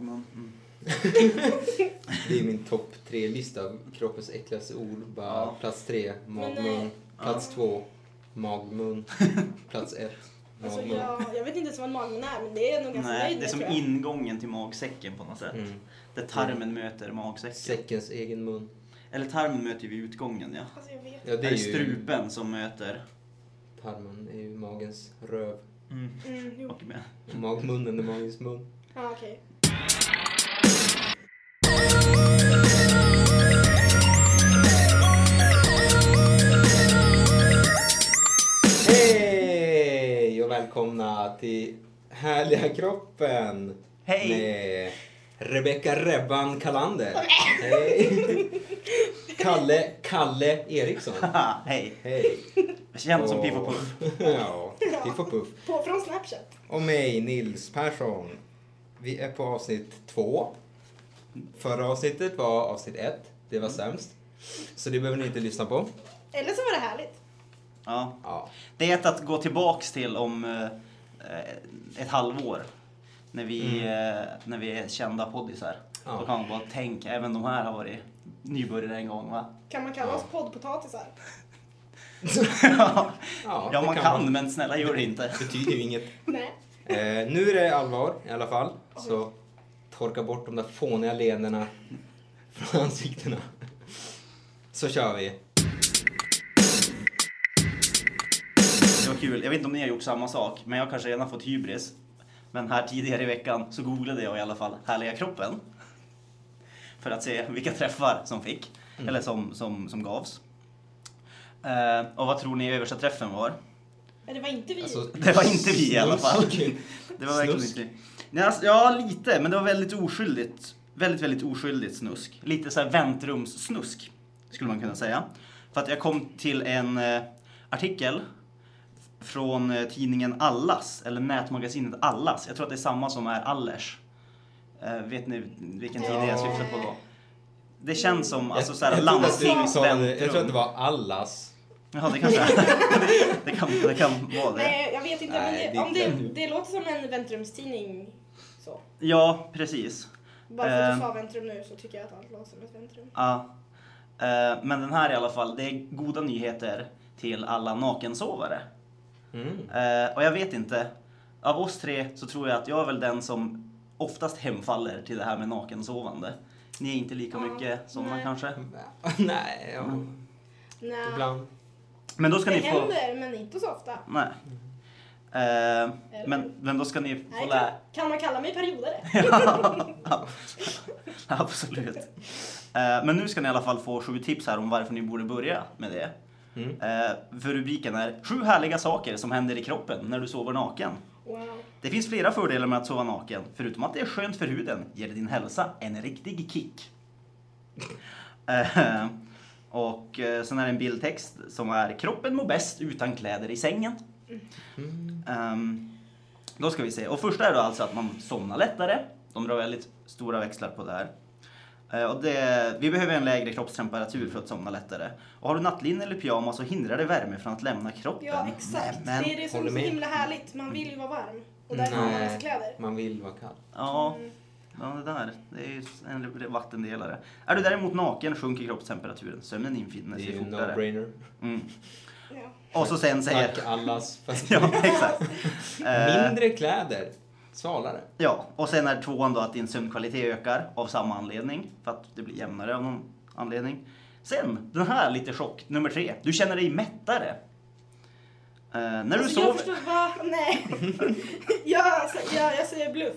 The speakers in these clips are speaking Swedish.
Magmun. Mm. Det är min topp tre-lista av kroppens äckligaste ord. Bara Ja. Plats tre, magmun. Plats ja. två, magmun. Plats ett, Alltså, magmun. jag, jag vet inte ens vad en magmun är, men det är nog ganska Nej, nöjd det är som ingången till magsäcken på något sätt. Mm. Där tarmen möter magsäcken. Säckens egen mun. Eller tarmen möter ju vid utgången ja. Alltså, jag vet. Ja, det är ju... strupen som möter. Tarmen är ju magens röv. Mm. Mm, jo. Och med. Magmunnen är magens mun. Ja, okej. Hej och välkomna till Härliga kroppen. Hej! Med Rebecka Rebban Kalander. Hej! Kalle, Kalle Eriksson. Hej! Hej! Känd som Piff och Puff. Ja, Piff och Puff. På, från Snapchat. Och mig, Nils Persson. Vi är på avsnitt två. Förra avsnittet var avsnitt ett. Det var sämst. Så det behöver ni inte lyssna på. Eller så var det härligt. Ja. Ja. Det är ett att gå tillbaks till om eh, ett halvår. När vi, eh, när vi är kända poddisar. Ja. Då kan man bara tänka, även de här har varit nybörjare en gång va? Kan man kalla Ja. oss poddpotatisar? ja, Ja, ja det man kan kan, man. men snälla gör det inte. Det betyder ju inget. Nej. Eh, nu är det allvar i alla fall. Så torka bort de där fåniga leendena från ansiktena. Så kör vi. Det var kul. Jag vet inte om ni har gjort samma sak, men jag har kanske redan fått hybris. Men här tidigare i veckan så googlade jag i alla fall härliga kroppen. För att se vilka träffar som fick, Mm. eller som, som, som gavs. Eh, och vad tror ni översta träffen var? Men det var inte vi. Alltså, Det var inte vi i alla fall. Det var verkligen inte ja, alltså, ja, lite, men det var väldigt oskyldigt. Väldigt, väldigt oskyldigt snusk. Lite så här väntrumssnusk, skulle man kunna säga. För att jag kom till en eh, artikel från eh, tidningen Allas, eller nätmagasinet Allas. Jag tror att det är samma som är Allers. Eh, vet ni vilken tidning jag syftar på då? Det känns som alltså, så här, jag, landstings jag tror att det var allas. Jaha, det kanske det, kan, det kan vara det. Nej, jag vet inte. Nej, men det, om det, det- låter som en väntrumstidning. Så. Ja, precis. Bara för att Eh. du sa väntrum nu så tycker jag att allt låter som ett väntrum. Ja. Eh, Men den här i alla fall, det är goda nyheter till alla nakensovare. Mm. Eh, Och jag vet inte, av oss tre så tror jag att jag är väl den som oftast hemfaller till det här med nakensovande. Ni är inte lika Ja, mycket sådana nej. kanske? Nej, ja. Nej. ibland. Men då ska det ni få... händer, men inte så ofta. Nej. Eh, men, men då ska ni få Nej, lära... kan, kan man kalla mig periodare? Ja, Absolut. Eh, Men nu ska ni i alla fall få sju tips här om varför ni borde börja med det. Mm. Eh, För rubriken är Sju härliga saker som händer i kroppen när du sover naken. Wow. Det finns flera fördelar med att sova naken. Förutom att det är skönt för huden ger det din hälsa en riktig kick. Och eh, sen är det en bildtext som är Kroppen mår bäst utan kläder i sängen. Mm. Ehm, då ska vi se. Och första är då alltså att man somnar lättare. De drar väldigt stora växlar på det här. Eh, och det, vi behöver en lägre kroppstemperatur för att somna lättare. Och har du nattlinne eller pyjamas så hindrar det värme från att lämna kroppen. Ja, exakt. Nämen. det är det som är så himla härligt. Man vill ju vara varm. Och därför har man massa kläder. Man vill vara kall. Ja, Mm. Ja, det där. Det är ju en vattendelare. Är du däremot naken sjunker kroppstemperaturen. Sömnen infinner Det är sig ju en fortare. no-brainer. Mm. Ja. Och så sen säger... Tack allas. Ja, exakt. Eh, Mindre kläder. Svalare. Ja, och sen är tvåan då att din sömnkvalitet ökar av samma anledning. För att det blir jämnare av någon anledning. Sen, den här lite chock, nummer tre. Du känner dig mättare. Eh, när du Alltså, jag sover... förstår, va? Nej. jag, alltså, jag, jag säger bluff.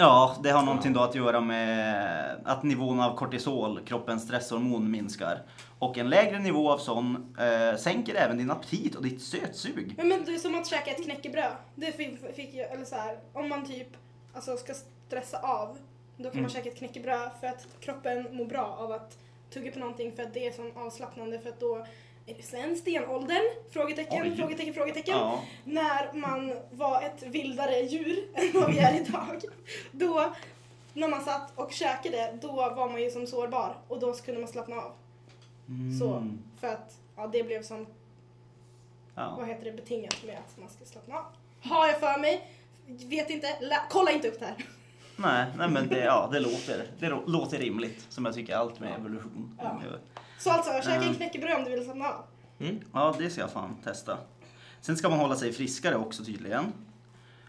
Ja, det har någonting då att göra med att nivån av kortisol, kroppens stresshormon, minskar. Och en lägre nivå av sån eh, sänker även din aptit och ditt sötsug. Men, men det är som att käka ett knäckebröd. Det fick, fick jag, eller så här, om man typ alltså, ska stressa av, då kan Mm. man käka ett knäckebröd för att kroppen mår bra av att tugga på någonting för att det är som avslappnande för att då sen stenåldern? Frågetecken, Oj. frågetecken, frågetecken. Ja, När man var ett vildare djur än vad vi är idag. Då, när man satt och käkade, då var man ju som sårbar och då kunde man slappna av. Så, Mm. för att ja, det blev som vad ja. heter det, betingat med att man ska slappna av. Har jag för mig, vet inte, lä- kolla inte upp det här. Nej, nej men det, ja, det, låter, det låter rimligt, som jag tycker allt med evolution. Ja. Så alltså, käka en Mm. knäckebröd om du vill slappna av. Mm. Ja, det ska jag fan testa. Sen ska man hålla sig friskare också tydligen.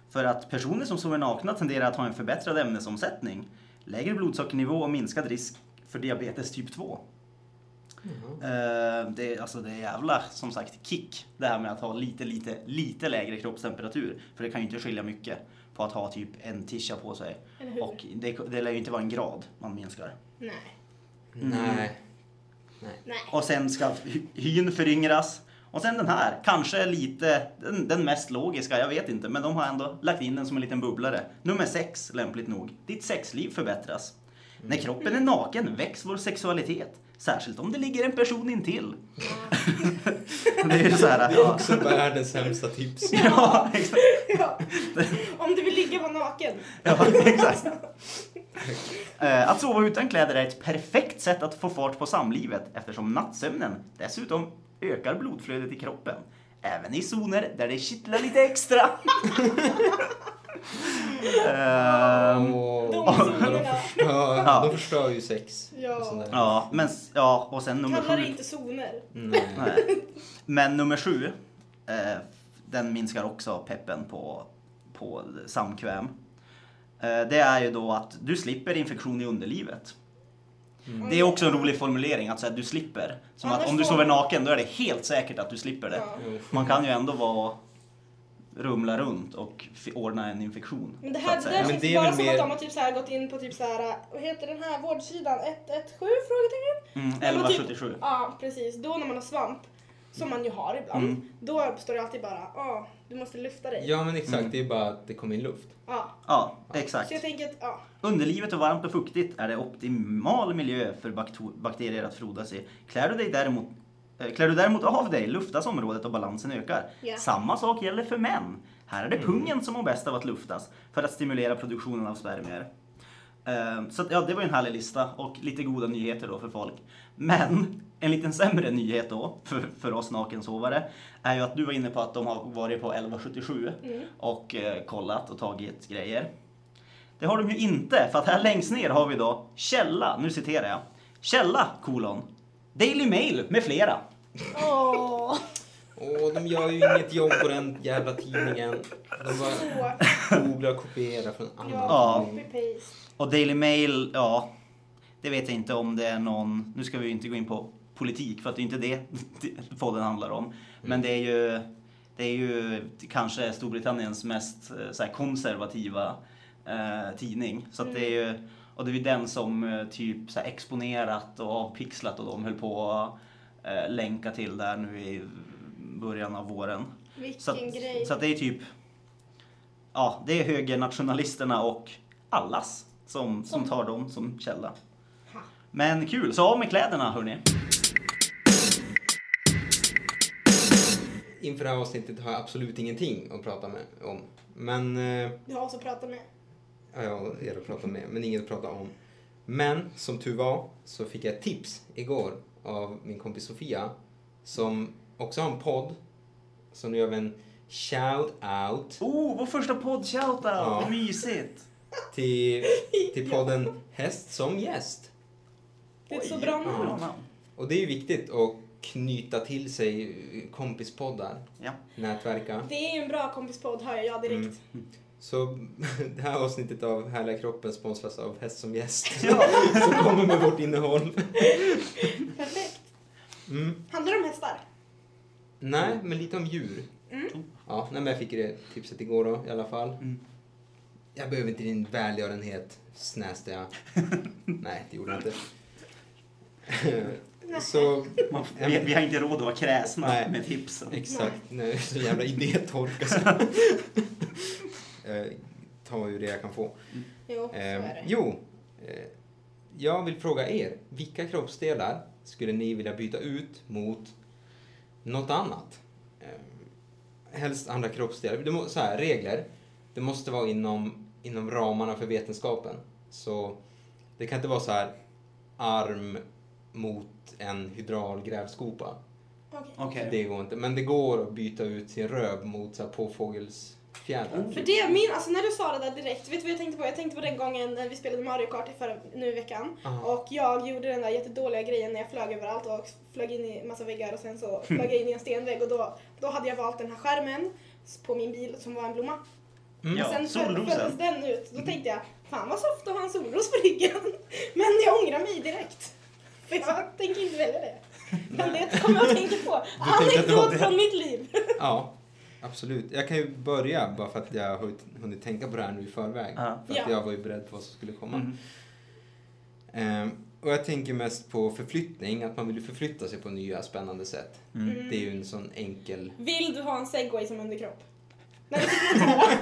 För att personer som sover nakna tenderar att ha en förbättrad ämnesomsättning, lägre blodsockernivå och minskad risk för diabetes typ 2. Eh, det, är, alltså det är jävla, som sagt, kick det här med att ha lite, lite, lite lägre kroppstemperatur. För det kan ju inte skilja mycket på att ha typ en tisha på sig. Och det, det lär ju inte vara en grad man minskar. Nej. Nej. Nej. Och sen ska hy- hyn föryngras. Och sen den här, kanske lite den, den mest logiska, jag vet inte, men de har ändå lagt in den som en liten bubblare. Nummer sex, lämpligt nog. Ditt sexliv förbättras. När kroppen är naken väcks vår sexualitet. Särskilt om det ligger en person intill. det är ju så här, ja. Också världens sämsta tips. Ja, exakt. Ja. Om du vill ligga var naken. Ja, exakt. Eh, Att sova utan kläder är ett perfekt sätt att få fart på samlivet eftersom nattsömnen dessutom ökar blodflödet i kroppen. Även i zoner där det kittlar lite extra. Åh, De de, zonerna. förstör, Ja. de förstör ju sex. Ja. ja, men ja, och sen nummer Kallar det sju. inte zoner. Nej. Nej. Men nummer sju, eh, den minskar också peppen på, på samkväm. Eh, det är ju då att du slipper infektion i underlivet. Det är också en rolig formulering, att säga att du slipper. Som att Annars om du sover naken, då är det helt säkert att du slipper det. Ja. Jo. Man kan ju ändå vara rumla runt och ordna en infektion. Men det så här att det där känns det är bara väl som mer- att de har typ så här gått in på typ så här, vad heter den här vårdsidan? 117 frågetecken? Mm, Ja, men typ- 1177. Ja, precis. Då när man har svamp, som man ju har ibland, Mm. då står det alltid bara, ja, du måste lufta dig. Ja men exakt, Mm. det är bara att det kommer in luft. Ja. Ja, Så exakt. jag tänker att, ja. Underlivet och varmt och fuktigt är det optimal miljö för bakterier att frodas i. Klär du, dig däremot, eh, klär du däremot av dig luftas området och balansen ökar. Ja. Samma sak gäller för män. Här är det pungen som mår bäst av att luftas för att stimulera produktionen av spermier. Eh, Så ja, det var ju en härlig lista och lite goda nyheter då för folk. Men en liten sämre nyhet då för, för oss nakensovare är ju att du var inne på att de har varit på 1177 Mm. och eh, kollat och tagit grejer. Det har de ju inte, för att här längst ner har vi då källa, nu citerar jag. Källa, kolon. Daily Mail med flera. Åh, Åh, de gör ju inget jobb på den jävla tidningen. De bara googlar och kopierar från annan Ja, tidning. Och Daily Mail, ja, det vet jag inte om det är någon, nu ska vi ju inte gå in på politik för att det är inte det podden handlar om. Men det är ju, det är ju kanske Storbritanniens mest eh, så här, konservativa eh, tidning. Så att det är ju, och det är ju den som eh, typ så här, exponerat och avpixlat och de höll på att eh, länka till där nu i början av våren. Vilken Så att, grej. så att det är typ, ja, det är högernationalisterna och allas som, som tar dem som källa. Men kul, så av med kläderna hörni. Inför det här avsnittet har jag absolut ingenting att prata med, om. Men, eh, Du har oss att prata med. ja, jag har er att prata med, men inget att prata om. Men som tur var så fick jag ett tips igår av min kompis Sofia som också har en podd. Så nu gör vi en shout out Oh, vår första podd-shoutout! Ja. Mysigt! till, till podden Häst som gäst. Det är ett så bra namn. namn. Och det är ju viktigt att knyta till sig kompispoddar, Ja. nätverka. Det är ju en bra kompispodd hör jag direkt. Mm. Så det här avsnittet av Härliga kroppen sponsras av Häst som gäst. Ja. Som kommer med vårt innehåll. Perfekt. Mm. Handlar det om hästar? Nej, men lite om djur. Mm. Ja, nej, men jag fick det tipset igår då i alla fall. Mm. Jag behöver inte din välgörenhet, snäste jag. nej, det gjorde jag inte. Så, Man, vi, vi har inte råd att vara kräsna Nej. med tipsen. exakt. Nej, så jävla idétorka. Jag tar ju det jag kan få. Jo, så Eh, är det. jo, eh, jag vill fråga er. Vilka kroppsdelar skulle ni vilja byta ut mot något annat? Eh, helst andra kroppsdelar. Det må, så här, regler. Det måste vara inom, inom ramarna för vetenskapen. Så det kan inte vara så här arm mot en hydraulgrävskopa. Okej. Okej. Det går inte. Men det går att byta ut sin röv mot så här påfågels fjädrar. För det, min, alltså när du sa det där direkt, vet du vad jag tänkte på? Jag tänkte på den gången när vi spelade Mario Kart i förra, nu i veckan. Aha. Och jag gjorde den där jättedåliga grejen när jag flög överallt och flög in i massa väggar och sen så flög jag in i en stenvägg och då, då hade jag valt den här skärmen på min bil som var en blomma. Mm. Ja, och sen föll- följdes den ut. Då tänkte jag, fan vad soft att ha en solros på ryggen. Men jag ångrar mig direkt. För jag tänker inte välja det. Men det kommer jag att tänka på. Anekdot från mitt liv. Ja, absolut. Jag kan ju börja bara för att jag har hunnit- tänka på det här nu i förväg. Ja. För att Ja. jag var ju beredd på vad som skulle komma. Mm. Ehm, och jag tänker mest på förflyttning, att man vill förflytta sig på nya spännande sätt. Mm. Det är ju en sån enkel... Vill du ha en segway som underkropp? Nej,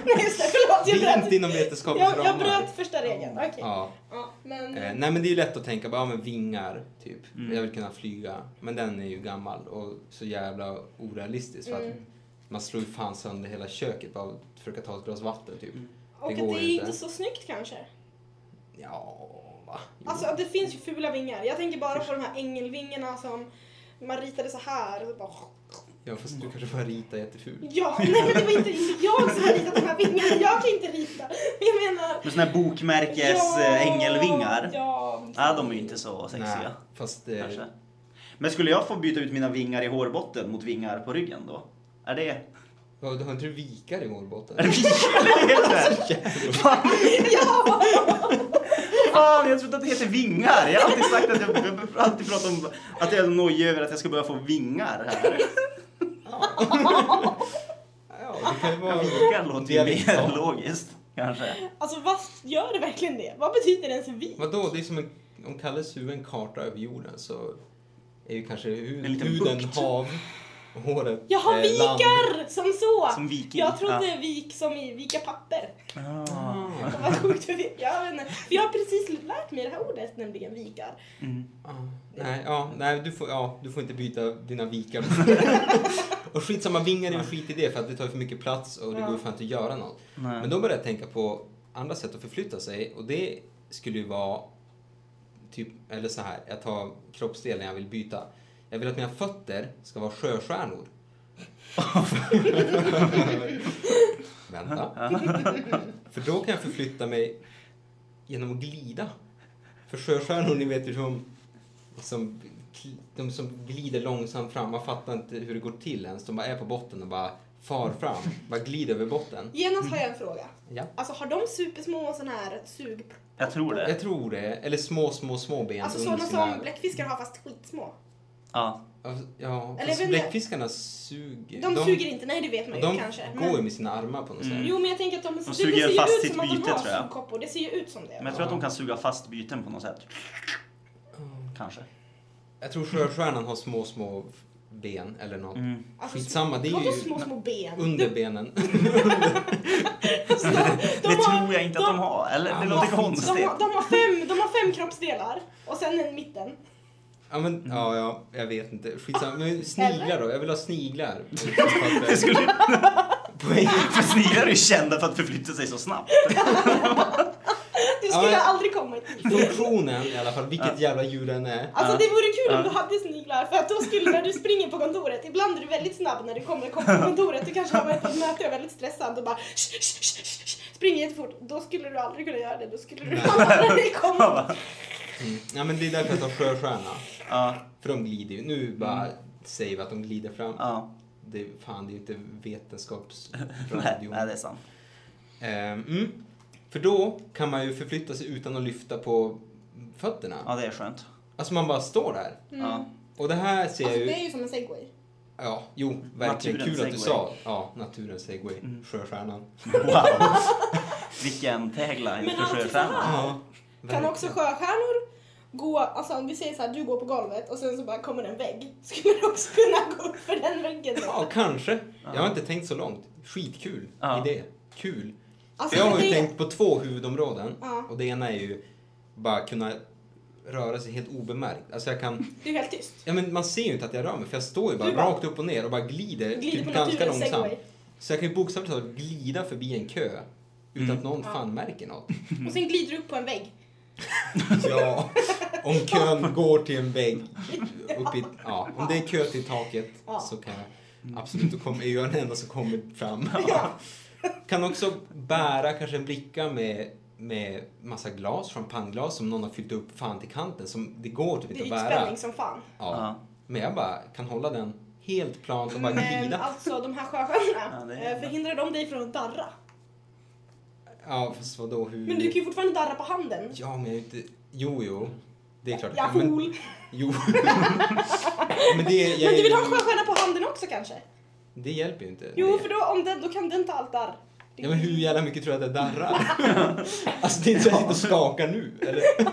inte just det. Förlåt, Det jag är inte bröt. inom vetenskapens Jag, jag ramar. bröt första regeln. Okej. Ja. Ja, men... Eh, nej men det är ju lätt att tänka bara, ja, men vingar, typ. Mm. Jag vill kunna flyga. Men den är ju gammal och så jävla orealistisk. För att Mm. Man slår ju fan sönder hela köket bara att försöka ta ett glas vatten, typ. och det det är inte. inte så snyggt kanske. Ja, va? Jo. Alltså det finns ju fula vingar. Jag tänker bara på de här ängelvingarna som man ritade så här. Och så bara... Ja, fast du kanske bara rita jättefult. Ja, nej men det var inte, inte jag som har ritat de här vingarna. Jag kan inte rita. Men jag menar... Med såna här bokmärkes eh, ängelvingar. Ja, Ja, de är ju inte så sexiga. Nej, fast eh, Kanske. Men skulle jag få byta ut mina vingar i hårbotten mot vingar på ryggen då? Är det... ja, du har inte vikar i målbotten? Är det vingar? Fan, ja! fan, jag trodde att det heter vingar. Jag har alltid sagt att jag, jag alltid pratat om att jag är nojig över att jag ska börja få vingar här. Ja, det kan ju vara... Vingar låter ju mer logiskt, kanske. Alltså vad gör det verkligen det? Vad betyder ens vik? Vadå, det är som en, om Kalles huvud är en karta över jorden så är ju kanske En huden hav håret Jaha, eh, land. vikar! Som så! Som viking. Jag trodde vik som i vika papper. Ah. Jag var sjukt. Jag, vet inte. För jag har precis lärt mig det här ordet, nämligen vikar. Mm. Ah, nej, ja, nej du, får, ja, du får inte byta dina vikar. och skitsamma, vingar är ju skit i det för att det tar för mycket plats och det Ja. går fan inte att göra något. Nej. Men då började jag tänka på andra sätt att förflytta sig och det skulle ju vara typ, eller så här, jag tar kroppsdelen jag vill byta. Jag vill att mina fötter ska vara sjöstjärnor. Vänta. För då kan jag förflytta mig genom att glida. För sjöstjärnor, ni vet ju som, som de som glider långsamt fram. Man fattar inte hur det går till ens. De bara är på botten och bara far fram. Bara glider över botten. Genast har jag en fråga. Ja. Alltså har de supersmå såna här sug... Jag tror det. Jag tror det. Eller små, små, små ben Alltså sådana som bläckfiskar har fast skitsmå. Ja. Ja, Eller fast bläckfiskarna suger. De, suger inte, nej det vet man ju de kanske. går ju med sina armar på något Mm. sätt. Jo men jag tänker att de, det, suger det ser ju fast ut som att de byte, har tror jag. sugkoppor. Det ser ju ut som det. Men jag tror att de kan suga fast byten på något sätt. Kanske. Jag tror sjöstjärnan har små, små ben eller något. Mm. Alltså, Skitsamma, det är ju små, små ben? under benen. Alltså, de, Det de har- tror jag inte att de har. Eller det Ja, låter men- konstigt. De har, de, har fem, de har fem kroppsdelar och sen en mitten. Ja, men, ja, ja, jag vet inte. Skitsamma. Men sniglar då? Jag vill ha sniglar. Det skulle, för sniglar är ju kända för att förflytta sig så snabbt. Du Ja, skulle men- aldrig komma i tid. Funktionen i alla fall, vilket jävla djur den är. Alltså Ja. det vore kul om Ja. du hade sniglar för att då skulle när du springer på kontoret, ibland är du väldigt snabb när du kommer kommer på kontoret, du kanske har varit på ett möte och är väldigt stressad och bara sh, sh, sh, sh, sh, springer jättefort. Då skulle du aldrig kunna göra det, då skulle du det kommer. Mm. Ja, men det är därför jag tar sjöstjärna. Ja, För de glider ju. Nu bara säger vi att de glider fram. ja. Det, fan, det är ju inte vetenskapsradio. nej, det är sant. Ehm, mm. För då kan man ju förflytta sig utan att lyfta på fötterna. Ja, det är skönt. Alltså man bara står där. Ja. Och det här ser jag Alltså ju... det är ju som en segway. Ja, jo, verkligen. Naturens Kul att du segway. sa. Ja, naturens segway. Mm. Sjöstjärnan. Wow. Vilken tagline för sjöstjärnan. Ja, Kan också sjöstjärnor gå, alltså om vi säger så här, du går på golvet och sen så bara kommer en vägg. Skulle du också kunna gå upp för den väggen då? Ja, kanske. Ja. Jag har inte tänkt så långt. Skitkul Ja. idé. Kul. Alltså, jag har ju det- tänkt på två huvudområden. Ja. Och det ena är ju bara kunna röra sig helt obemärkt. Alltså jag kan... Du är helt tyst. Ja men man ser ju inte att jag rör mig för jag står ju bara bara- rakt upp och ner och bara glider, Glider typ på ganska långsamt. segway. Så jag kan ju bokstavligt talat glida förbi en kö utan Mm. att någon Ja. fan märker något. Och sen glider du upp på en vägg. Ja, om kön går till en vägg. Upp i, ja, om det är kö till taket Ja. så kan jag absolut, då kommer, är jag den enda som kommer fram. Ja. Kan också bära kanske en bricka med, med massa glas, champagneglas som någon har fyllt upp fan till kanten. Som det går typ Det inte är att bära. ytspänning som fan. Ja. Ja. Men jag bara kan hålla den helt plant och bara Men glida. alltså de här Ja, sjöstjärnorna, det är- eh, förhindrar de dig från att darra? Ja, fast vadå hur... Men du kan ju fortfarande darra på handen. Ja, men jag är inte... Jo, jo. Det är klart. Ja, men... fool. Jo. men det... Jag... Men du vill ha en sjöstjärna på handen också kanske? Det hjälper ju inte. Jo, det. för då, om den, då kan den ta allt darr. Ja, men hur jävla mycket tror du att det darrar? alltså det är inte så att jag sitter och skakar nu, eller?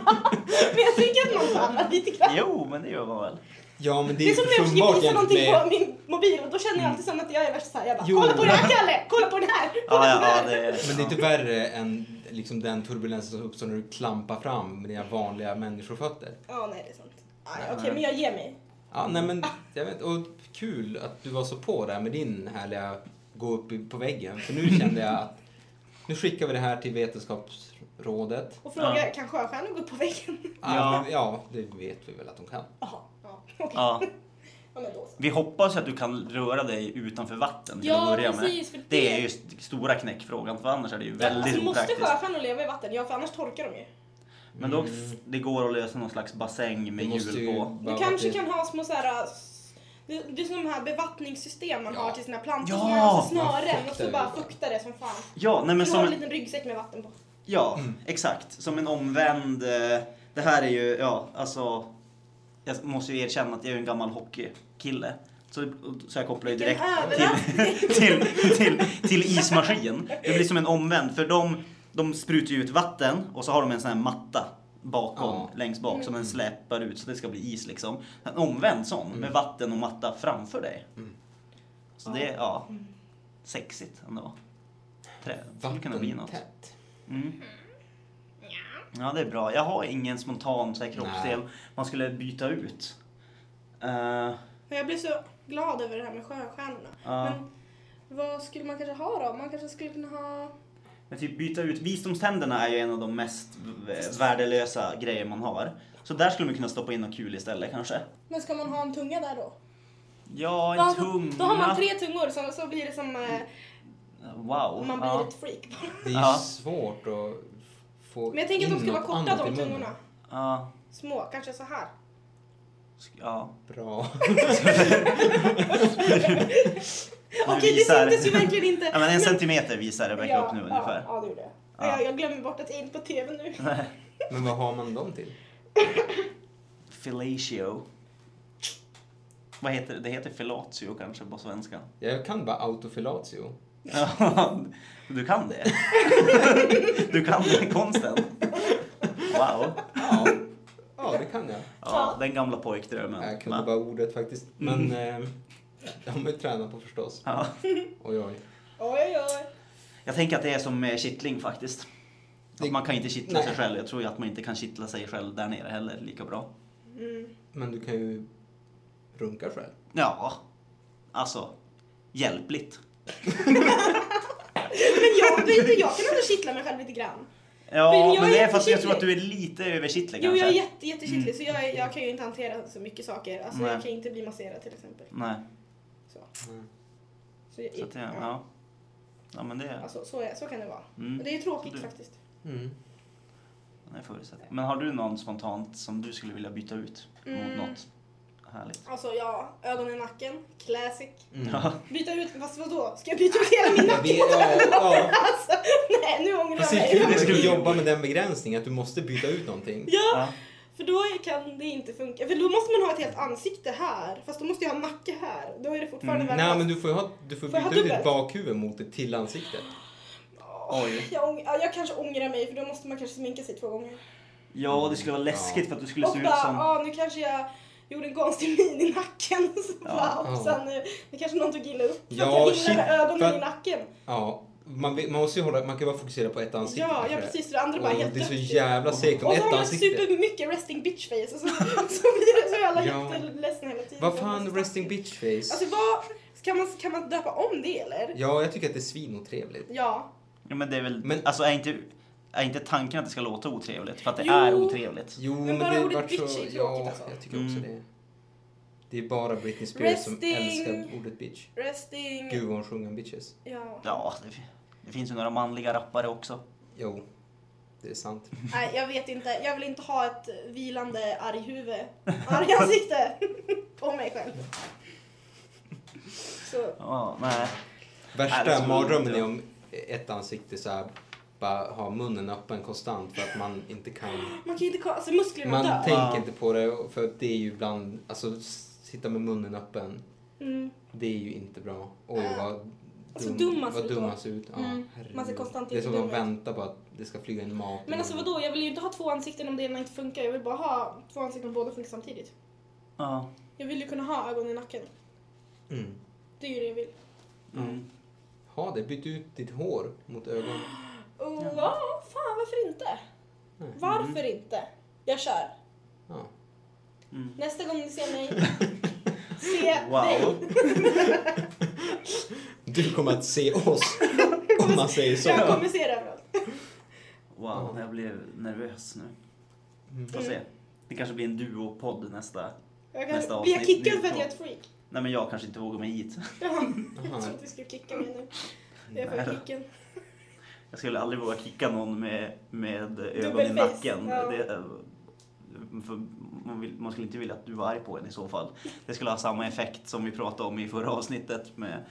Men jag tycker att man darrar lite grann. Jo, men det gör man väl. Ja, men det Det är är som när jag försöker visa någonting med... på min mobil och då känner jag alltid som att jag är värst såhär. Jag bara, Jo. kolla på det här Kalle! Kolla på det här! Kolla Ja, på det ja, här! ja, det är... Men det är inte värre än liksom den turbulensen som uppstår när du klampar fram med dina vanliga människofötter. Ja, nej det är sant. Okej, nej. men jag ger mig. Ja, nej men, jag vet, och kul att du var så på där med din härliga gå upp på väggen. För nu kände jag att nu skickar vi det här till Vetenskapsrådet. Och fråga, Ja. kan sjöstjärnor gå upp på väggen? Ja, ja, det vet vi väl att de kan. Jaha, ja, okej. Ja. Ja, men då så. Vi hoppas att du kan röra dig utanför vatten till Ja, att börja precis, med. för Det det- är ju st- stora knäckfrågan, för annars är det ju Ja, väldigt alltså, måste opraktiskt. sjöstjärnor leva i vatten? Ja, för annars torkar de ju. Men då, Mm. det går att lösa någon slags bassäng med Det måste hjul ju på. Du kanske kan ha små såhär... s- Det, det är som de här bevattningssystem man Ja. har till sina plantor. Ja! som man har så Man snören och fuktar så bara bara. fuktar det som fan. Ja, nej men Du har en, liten ryggsäck med vatten på. Ja, Mm. exakt. Som en omvänd... eh, Det här är ju, ja, alltså... Jag måste ju erkänna att jag är en gammal hockeykille. Så, så jag kopplar ju direkt till, till, till, till ismaskin. Det blir som en omvänd, för de, de sprutar ju ut vatten och så har de en sån här matta bakom, Ja. längst bak, som Mm. en släpar ut så det ska bli is liksom. En omvänd sån, med vatten och matta framför dig. Mm. Så det är, ja, sexigt ändå. Trä, skulle kunna bli något. Vattentätt. Mm. Ja, det är bra. Jag har ingen spontan så här, kroppsdel Nej. man skulle byta ut. Eh, Men jag blir så glad över det här med sjöstjärnorna. Ja. Men vad skulle man kanske ha då? Man kanske skulle kunna ha... men typ byta ut, visdomständerna är ju en av de mest v- värdelösa grejer man har. Så där skulle man kunna stoppa in något kul istället kanske. Men ska man ha en tunga där då? Ja, en Ja, tunga. Då har man tre tungor så, så blir det som... Eh, Wow. man blir ja. ett freak. Det är ju Ja. svårt att få Men jag tänker att de ska vara något korta annat i de munnen. tungorna. Ja. Små, kanske så här. ja. Bra. Okej, det visar- syntes ju verkligen inte. ja, men en centimeter visar Rebecka ja, upp nu ja, ungefär. Ja, det gjorde jag. Ja. Jag, jag glömmer bort att jag är inte på TV nu. Men vad har man dem till? Fellatio. Vad heter det? Det heter fellatio kanske på svenska. Jag kan bara autofilatio. Ja, du kan det? Du kan den konsten? Wow. Ja. ja, det kan jag. Ja, den gamla pojkdrömmen. Jag kunde bara ordet faktiskt. Men eh, det har man ju tränat på förstås. Ja. Oj, oj. Oj, oj. Jag tänker att det är som med kittling faktiskt. Att man kan inte kittla Nej. sig själv. Jag tror ju att man inte kan kittla sig själv där nere heller lika bra. Mm. Men du kan ju runka själv. Ja, alltså hjälpligt. Men jag, vet jag kan ändå kittla mig själv lite grann. Ja, Men det är för att jag tror att du är lite överkittlig Jo, kanske. jag är jätte, jättekittlig så jag, är- jag kan ju inte hantera så mycket saker. Alltså Nej. jag kan inte bli masserad till exempel. Nej, Så. Mm. Så, jag, så att det, ja. Ja, men det, Alltså, så, är, så kan det vara. Mm. Och det är ju tråkigt Du- faktiskt. Mm. det är förutsättning. Men har du någon spontant som du skulle vilja byta ut mot Mm. något härligt? Alltså ja, ögon i nacken, classic. Mm. Ja. Byta ut, fast vadå? Ska jag byta ut hela min Jag nacke? vet, ja, ja. Alltså, nej nu ångrar Fast jag det mig. att du jobba med den begränsningen, att du måste byta ut någonting. Ja, Ja. för då kan det inte funka. För då måste man ha ett helt ansikte här. Fast då måste jag ha en nacke här. Då är det fortfarande Mm. Nej, men du får, ha, du får Får byta ut ditt bakhuvud mot ett till ansikte. Oj. Jag, jag kanske ångrar mig för då måste man kanske sminka sig två gånger. Ja, det skulle vara läskigt för att du skulle Och se bara, ut som... ja nu kanske jag gjorde en konstig min i nacken. Så Ja. bara, Ja. och sen, eh, det kanske någon tog illa upp. För Ja, att jag shit, ögonen i nacken. Ja, man, man måste ju hålla, man kan bara fokusera på ett ansikte. Ja, ja precis. Det andra bara helt Det är så jävla segt om Och så ett har man ansikte. supermycket resting bitch face och så, så blir det så jävla Ja. jätteledsen hela tiden. Vad fan, resting bitch face? Alltså vad, kan man, kan man döpa om det eller? Ja, jag tycker att det är svinotrevligt. Ja. Ja, men det är väl... Men- Alltså är inte, är inte tanken att det ska låta otrevligt? För att det Jo. är otrevligt. Jo, Men men, bara det ordet bitch är så... Ja, alltså. jag tycker också Mm. det. Det är bara Britney Spears som Resting. älskar ordet bitch. Resting. Gud vad hon sjunger om bitches. Ja. Ja, det, Det finns ju några manliga rappare också. Jo, det är sant. Nej, jag vet inte. Jag vill inte ha ett vilande arghuvud, argansikte på mig själv. Så, Ja, nej. Värsta skulle mardrömmen är om ett ansikte så här, bara ha munnen öppen konstant för att man inte kan... man kan inte kolla, alltså musklerna Man dör. tänker Ja. inte på det och- för att det är ju ibland, alltså sitta med munnen öppen, Mm. det är ju inte bra. Oj vad Alltså, dum man vad ut dum man ser ut. Ja, Mm. Man ser konstant Det är som att vänta på att det ska flyga in mat. Men alltså vadå, jag vill ju inte ha två ansikten om det ena inte funkar. Jag vill bara ha två ansikten om båda funkar samtidigt. Ja. Jag vill ju kunna ha ögon i nacken. Mm. Det är ju det jag vill. Mm. Ha det, byt ut ditt hår mot ögon. Ja. ja, fan varför inte? Nej. Varför inte? Jag kör. Ja. Mm. Nästa gång ni ser mig, se Wow. dig. Du kommer att se oss, om man säger så. Jag kommer se det överallt. Wow, jag blev nervös nu. Mm. Får se. Det kanske blir en duopodd nästa. Jag Nästa kan, blir jag avsnitt, kickad för att jag är ett freak? Nej men jag kanske inte vågar mig hit. Ja, jag att du skulle kicka mig nu. Jag är Nej för då. kicken. Jag skulle aldrig våga kicka någon med, med ögon i nacken. ja. Det, eh, för man, vill, man skulle inte vilja att du var arg på en i så fall. Det skulle ha samma effekt som vi pratade om i förra avsnittet med,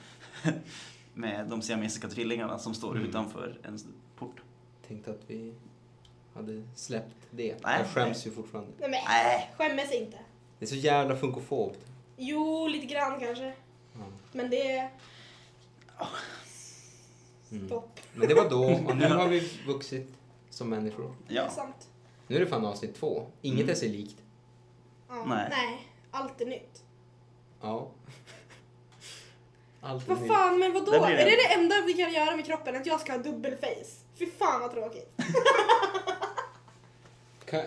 med de siamesiska tvillingarna som står Mm. utanför en port. Tänkte att vi hade släppt det. Nej, jag skäms ju fortfarande. Nej men, Nej. skämmes inte. Det är så jävla funkofobt. Jo, lite grann kanske. Ja. Men det är Mm. Stopp. Men det var då och nu har vi vuxit som människor. Det är Ja. sant. Nu är det fan avsnitt två. Inget Mm. är sig likt. Ja. Nej. Nej, allt är nytt. Ja. Allt är Vad nytt. fan, men vadå? Det blir det. Är det det enda vi kan göra med kroppen? Att jag ska ha dubbelface? Fy fan vad tråkigt. Kan...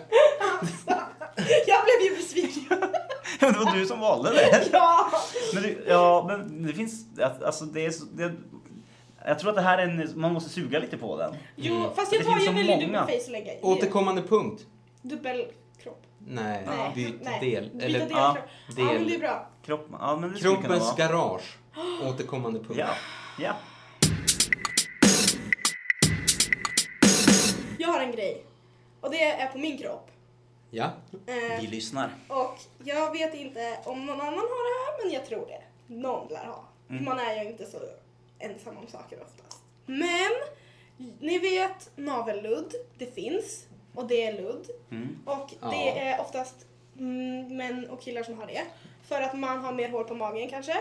Jag blev ju besviken. det var du som valde det. ja! Men det, ja, men det finns, alltså det är så, det, jag tror att det här är en, man måste suga lite på den. Jo, Mm. fast Det jag tar jag så väljer många. dubbelface lägga i. Återkommande punkt. Dubbelkropp. Nej, Nej, byt nej. del. Byta Eller del. ja, Ja, men det är del. bra. Kropp, ja men det skulle kunna Kroppens vara. garage. Återkommande punkt. Ja, ja. Jag har en grej. Och det är på min kropp. Ja. Eh, Vi lyssnar. och jag vet inte om någon annan har det här, men jag tror det. Någon lär ha. Mm. Man är ju inte så ensam om saker oftast. Men, ni vet navelludd, det finns. Och det är ludd. Mm. Och Ja. det är oftast mm, män och killar som har det. För att man har mer hår på magen kanske.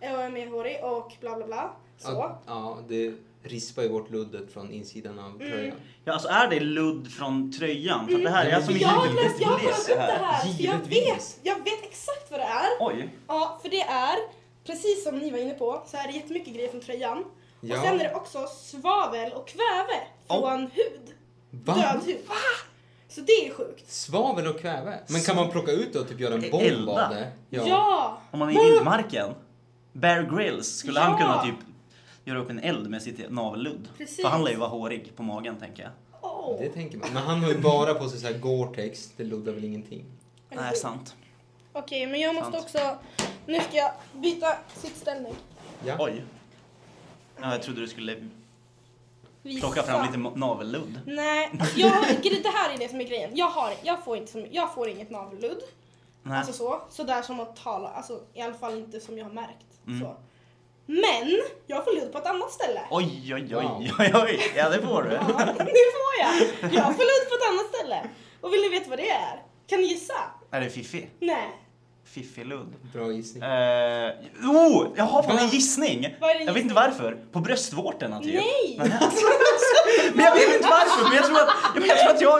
Och är mer hårig och bla bla bla. Så. Ja, ja, det rispar ju bort luddet från insidan av Mm. tröjan. Ja, alltså är det ludd från tröjan? För att det här är Mm. alltså Jag har läst, jag har kollat upp det här. Jag vet, jag vet exakt vad det är. Oj. Ja, för det är, precis som ni var inne på, så är det jättemycket grejer från tröjan. Ja. Och sen är det också svavel och kväve från hud. Va? Död hud. Så det är sjukt. Svavel och kväve? Men kan man plocka ut det och typ göra en bomb Elda. av det? Ja! Om man är i vildmarken. Bear Grylls, skulle han Ja. kunna typ göra upp en eld med sitt navelludd? Precis. För han lär ju vara hårig på magen tänker jag. Åh. Det tänker man. Men han har ju bara på sig så här Gore-Tex. Det luddar väl ingenting. Nej, sant. Okej, men jag måste Sant. också... Nu ska jag byta sittställning. Ja. Oj. Ja, jag trodde du skulle Visa. plocka fram lite navelludd. Nej, jag, det här är det som är grejen. Jag, har, jag, får, inte, som- jag får inget navelludd. Nej. Alltså så. Sådär som att tala. Alltså i alla fall inte som jag har märkt. Mm. Så. Men jag får ludd på ett annat ställe. Oj, oj, oj, Wow. oj, oj. Ja, det får du. Ja, det får jag. Jag får ludd på ett annat ställe. Och vill ni veta vad det är? Kan ni gissa? Är det fiffi? Nej. Fiffig ludd. Bra gissning. Eh, oh, jag har fan en gissning. Vad är Jag vet inte varför. På bröstvårtorna typ. Nej! Men jag vet inte varför, men jag tror att, ja, men jag, tror att jag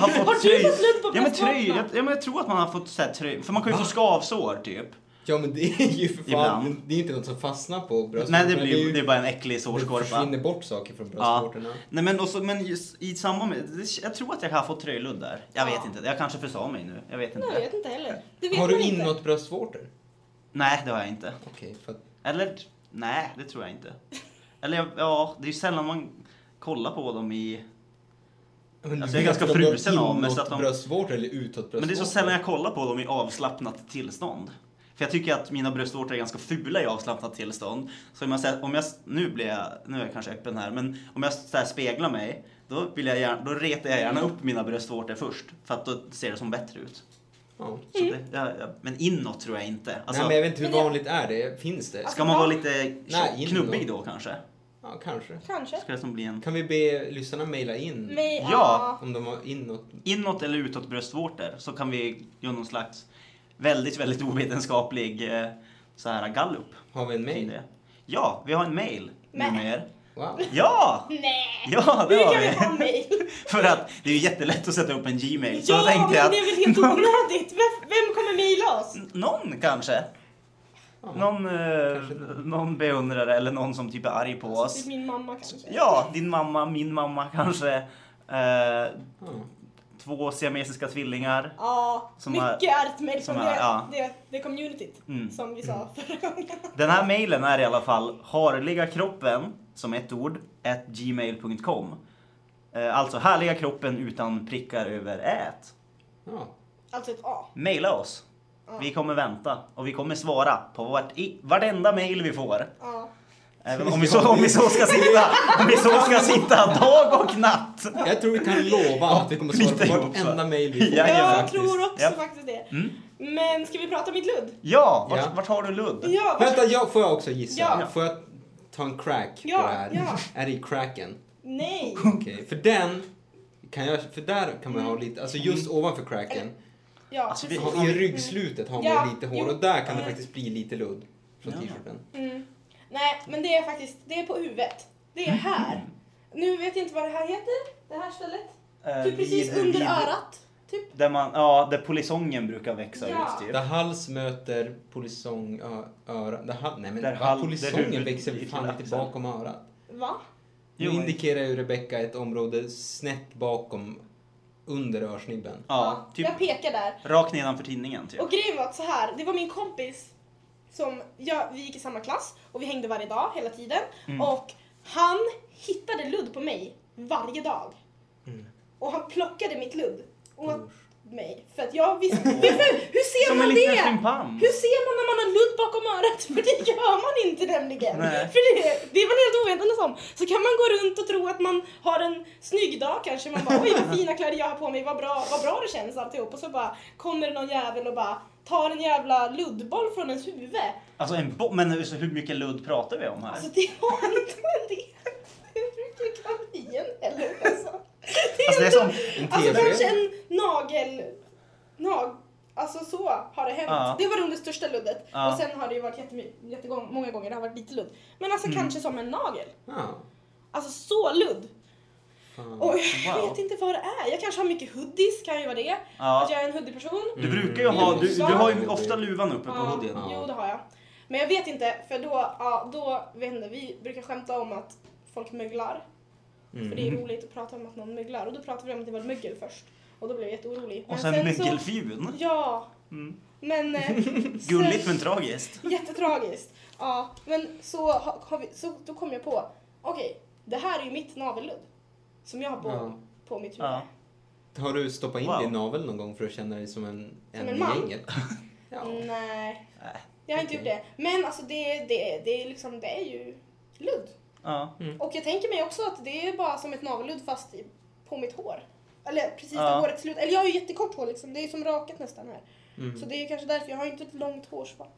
har fått Har du tröj. fått ludd på Ja men tröj, bröstvårtorna? jag, ja, men jag tror att man har fått så här, tröj, för man kan ju Va? få skavsår typ. Ja men det är ju för fan, Ibland. det är inte något som fastnar på bröstvårtorna. Nej det blir ju- det är bara en äcklig Det sårskorpa. försvinner bort saker från bröstvårtorna. Nej men, också, men just i samband med, det- jag tror att jag har fått tröjludd där. Jag Ja. vet inte, jag kanske försa mig nu. Jag vet Jag inte. vet inte heller. Det vet Har du inte. inåt bröstvårtor? Nej det har jag inte. Okej, för att... Eller, nej det tror jag inte. Eller jag- ja, det är ju sällan man kollar på dem i... Men Alltså, jag är ganska frusen av mig, så inåt att de- bröstvårtor eller utåt bröstvårtor? Men det är så sällan jag kollar på dem i avslappnat tillstånd. För jag tycker att mina bröstvårtor är ganska fula i avslappnat tillstånd. Så om jag, om jag nu blir jag, nu är jag kanske öppen här, men om jag så här speglar mig, då, vill jag gärna, då retar jag gärna upp mina bröstvårtor först. För att då ser det som bättre ut. Ja. Det, ja, ja, men inåt tror jag inte. Alltså, Nej, men jag vet inte hur vanligt är det? Finns det? ska man vara lite Nej, knubbig då kanske? Ja, kanske. Kanske. Ska det som bli en Kan vi be lyssnarna mejla in Ja. ja. om de har inåt? inåt eller utåt bröstvårtor så kan vi göra någon slags väldigt, väldigt ovetenskaplig eh, så här gallup. Har vi en det. Ja, vi har en mail Men- numera. Wow. Ja! Nej! Ja, det Hur har kan vi ha mail? För att det är ju jättelätt att sätta upp en Gmail. Så Ja, då men jag det är väl helt onödigt? Vem, kommer mejla oss? att någon kanske. Ja. Någon, eh, någon. beundrare eller någon som typ är arg på Alltså, oss. typ min mamma kanske. Ja, din mamma, min mamma kanske. Eh, Ja. Två siamesiska tvillingar. Ja, Som mycket har- argt mejl som från det, ja. det, det communityt. Mm. Som vi sa förra gången. Den här mejlen är i alla fall harligakroppen, som ett ord, at gmail.com. Eh, alltså härliga kroppen utan prickar över ät. Ja. Alltså ett A. Maila oss. Ja. Vi kommer vänta och vi kommer svara på vart, i, vartenda mejl vi får. Ja. Även om vi, så, om, vi så ska sitta, om vi så ska sitta dag och natt. Jag tror vi kan lova att vi kommer svara på vartenda mejl vi får. Ja, Jag tror också Ja. faktiskt det. Mm. Men ska vi prata om mitt ludd? Ja, vart, Ja. vart har du ludd? Ja, Vänta, jag, får jag också gissa? Ja. Får jag ta en crack Ja, på det här? ja. Är det i cracken? Nej. Okej, för den kan jag, för där kan man ha lite, alltså just ovanför cracken, Ja, Alltså, vi- i ryggslutet har man lite hår och där kan det Mm. faktiskt bli lite ludd från Ja. t-shirten. Mm. Nej, men det är faktiskt, det är på huvudet. Det är här. Nu vet jag inte vad det här heter, det här stället. Eh, Typ precis vid- under vid- örat. Typ. Där man, ja, där polisongen brukar växa Ja. ut typ. Där hals möter polisong, ö, öra, där hal, nej men Där hal- där polisongen huvudet växer blir fan till axeln. bakom örat. Va? Nu Jo, men- indikerar ju Rebecca ett område snett bakom, under örsnibben. Ja, typ Jag pekar där. rakt nedanför tinningen typ. Och grejen var att så här, det var min kompis som, jag, vi gick i samma klass och vi hängde varje dag hela tiden. Mm. Och han hittade ludd på mig varje dag. Mm. Och han plockade mitt ludd Usch. Mig. För att jag visste, hur, ser Som en man det? schimpans. Hur ser man när man har ludd bakom örat? För det gör man inte nämligen. Nej. För det, det är man helt ovetande om. Så kan man gå runt och tro att man har en snygg dag kanske. Man bara oj vad fina kläder jag har på mig, vad bra, vad bra det känns alltihop. Och så bara kommer det någon jävel och bara tar en jävla luddboll från ens huvud. Alltså en bo- men hur hur mycket ludd pratar vi om här? Alltså det har inte med det. Hur mycket kan bli en eller alltså. Det är, Alltså det är som, En Alltså TV. kanske en nagel... Nag... Alltså så har det hänt. Ja. Det var nog det största luddet. Ja. Och sen har det ju varit jättemy- jättegång, många gånger det har varit lite ludd. Men alltså Mm. kanske som en nagel. Ja. Alltså så ludd. Fan. Och jag Wow. vet inte vad det är. Jag kanske har mycket hoodies, kan ju vara det. Att ja. jag är en hoodie-person. Du brukar ju ha, du, du har ju ofta luvan uppe på hoodien. Ja. jo det har jag. Men jag vet inte, för då, ja, då, vet inte, vi brukar skämta om att folk möglar. Mm. För det är roligt att prata om att någon möglar. Och då pratade vi om att det var mögel först. Och då blev jag jätteorolig. Och sen så- mögelfjun. Ja, Mm. men... eh, Gulligt sen- men tragiskt. Jättetragiskt. Ja, men så, har, vi, så då kom jag på, okej, det här är ju mitt navelludd. Som jag har på, Ja. på mitt huvud. Ja. Har du stoppat in Wow. din navel någon gång för att känna dig som en, en, en i man? Ja. Nej, Nej. jag har inte Okej. gjort det. Men alltså det, det, det, är liksom, det är ju ludd. Ja. Och jag tänker mig också att det är bara som ett navelludd fast i, på mitt hår. Eller precis Ja. där håret slutar. Eller jag har ju jättekort hår liksom. Det är ju som rakat nästan här. Mm. Så det är kanske därför jag har ju inte ett långt hårspann.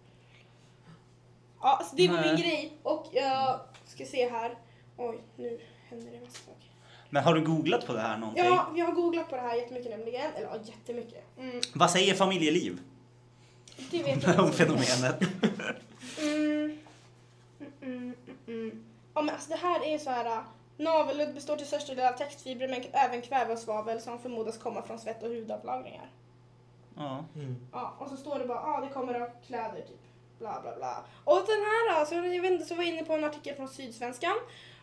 Ja, så det var Nej. min grej. Och jag ska se här. Oj, nu händer det massa saker. Men har du googlat på det här någonting? Ja, jag har googlat på det här jättemycket nämligen. Eller ja, jättemycket. Mm, Vad säger familjeliv det vet jag om inte. fenomenet? Mm, mm, mm, mm, mm. Ja, men alltså det här är så här. äh, Navelludd består till största del av textfibrer men även kväve och svavel som förmodas komma från svett och hudavlagringar. Ja. Mm. Ja, och så står det bara, ja ah, det kommer av kläder typ. Bla bla bla. Och den här alltså, jag vet inte, så var jag inne på en artikel från Sydsvenskan.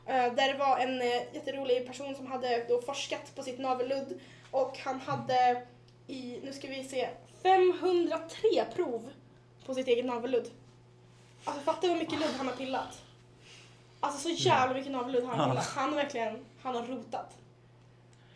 eh, där det var en jätterolig person som hade då forskat på sitt navelludd. Och han hade i, nu ska vi se, 503 prov på sitt eget navelludd. Alltså fatta hur mycket ludd han har pillat. Alltså så jävla mycket navelludd har han Ja. pillat. Han har verkligen, han har rotat.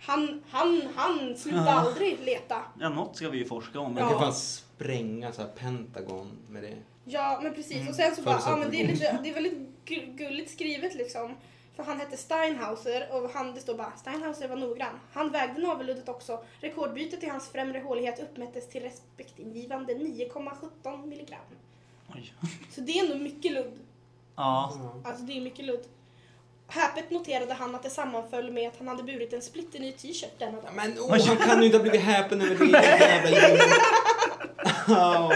Han, han, han slutar Ja. aldrig leta. Ja, något ska vi ju forska om. Man Ja. kan fan spränga så här Pentagon med det. Ja, men precis. Mm. Och sen så bara, ja men det är, lite, det är väldigt gu- gulligt skrivet liksom. För han hette Steinhauser och han, det står bara Steinhauser var noggrann. Han vägde naveluddet också. Rekordbytet i hans främre hålighet uppmättes till respektingivande 9,17 milligram. Oj. Så det är ändå mycket ludd. Ja. Alltså det är mycket ludd. Häpet noterade han att det sammanföll med att han hade burit en splitterny t-shirt denna dag. Men åh, han kan ju inte ha blivit häpen över det jävla djuret. Åh,